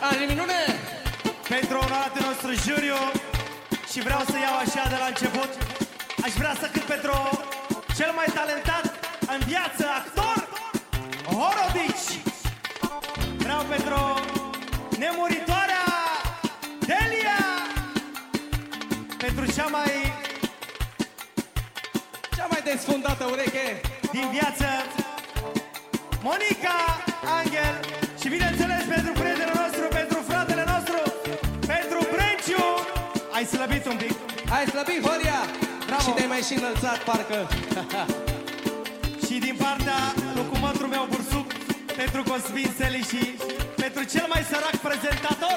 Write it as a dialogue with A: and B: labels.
A: Are minune!
B: Pentru onoratul nostru juriu Și vreau să iau așa de la început Aș vrea să cânt pentru cel mai talentat în viață actor Horodici Vreau pentru nemuritoarea Delia Pentru cea mai
A: Cea mai desfundată ureche!
B: din viață Monica Angel Și bineînțeles pentru prietenul nostru, pentru fratele nostru Pentru Brenciu Ai slăbit un pic
A: Ai slăbit, Horia!
B: Bravo.
A: Și te-ai mai și înălțat, parcă!
B: Și din partea lui cumătru meu Bursuc Pentru Cosmin Seliș și pentru cel mai sărac prezentator